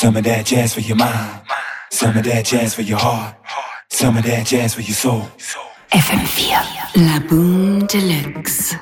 Some of that jazz for your mind. Some of that jazz for your heart. Some of that jazz for your soul. FM4. La Boum de Luxe.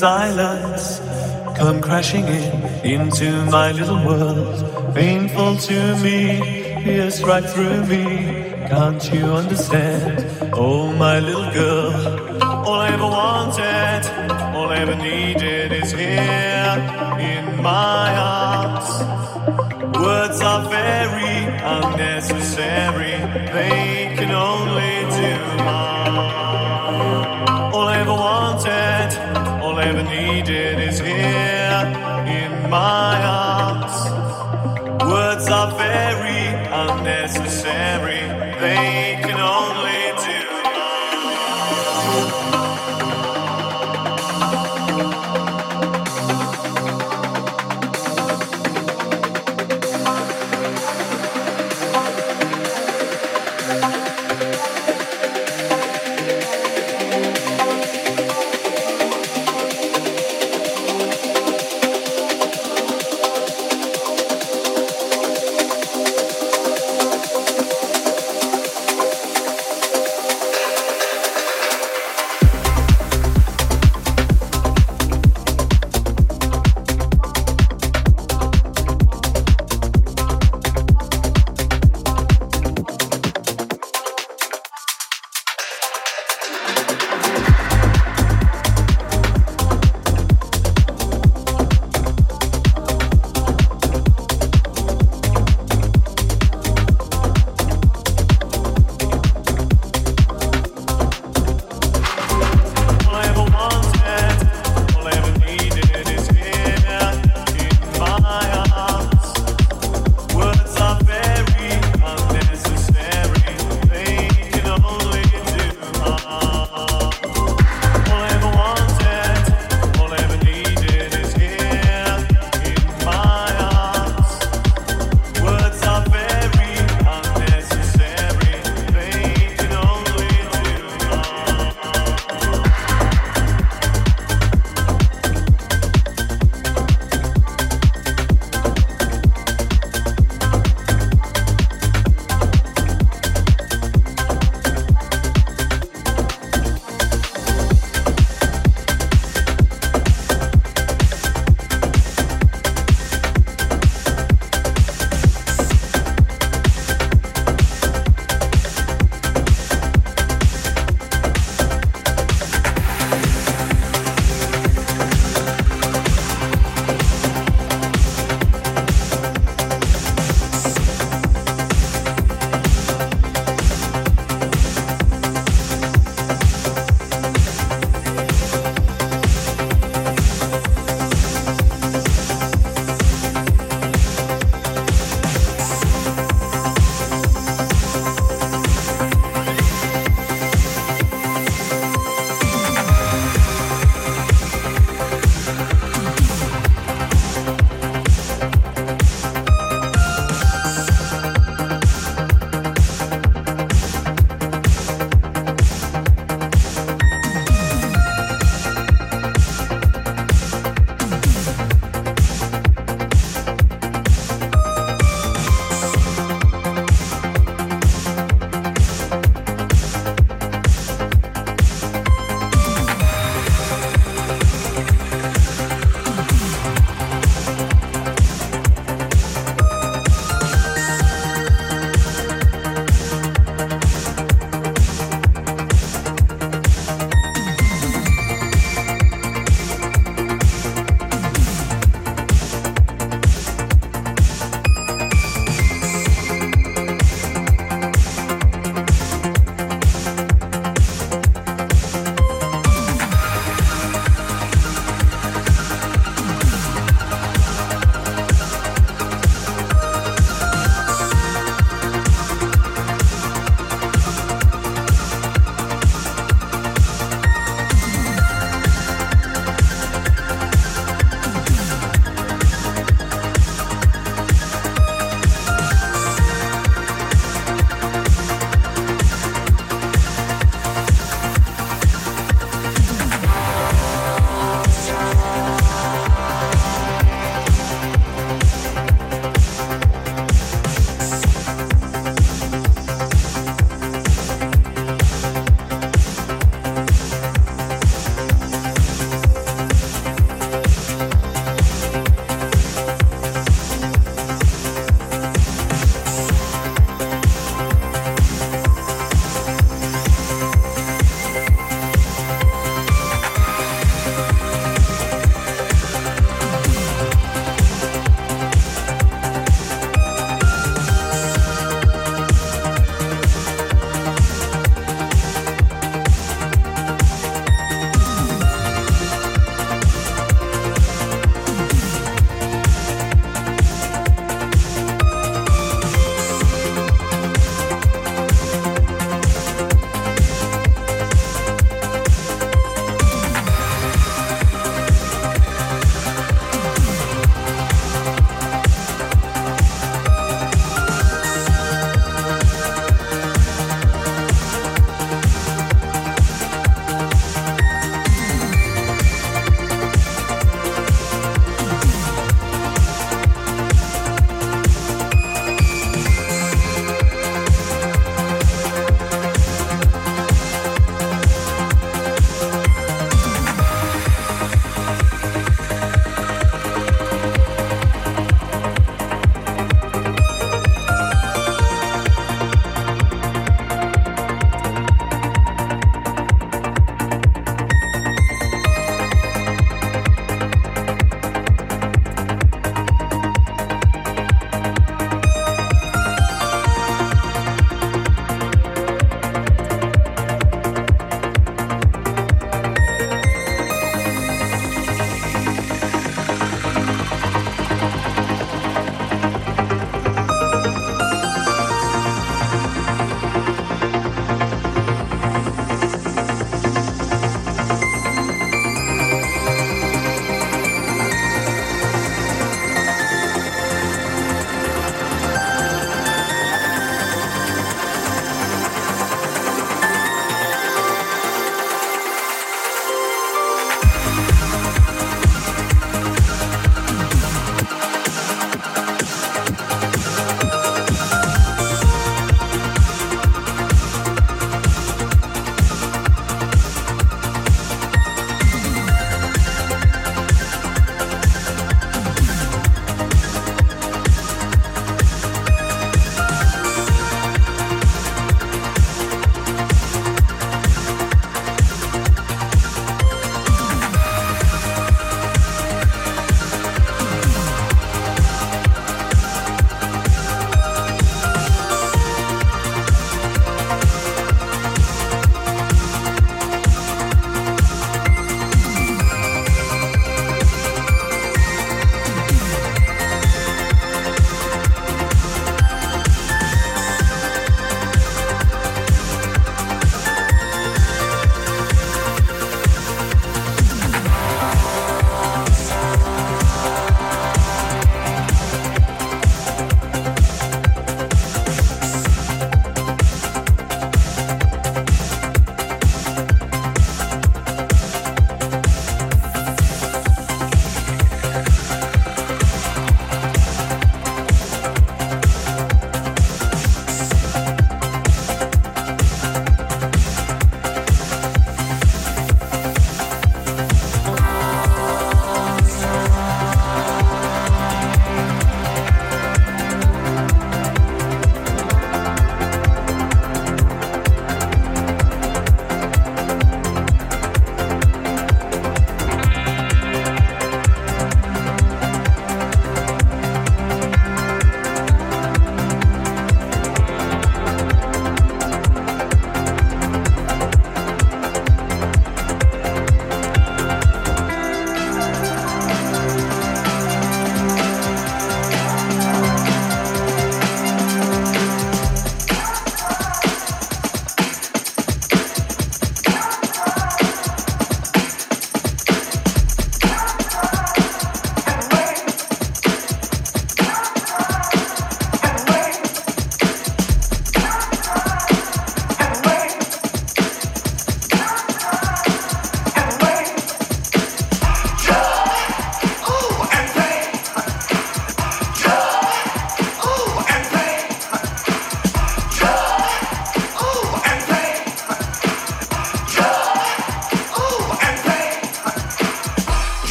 Silence. Come crashing in into my little world. Painful to me, pierce right through me. Can't you understand? Oh, my little girl. All I ever wanted, all I ever needed is here in my arms. Words are very unnecessary, they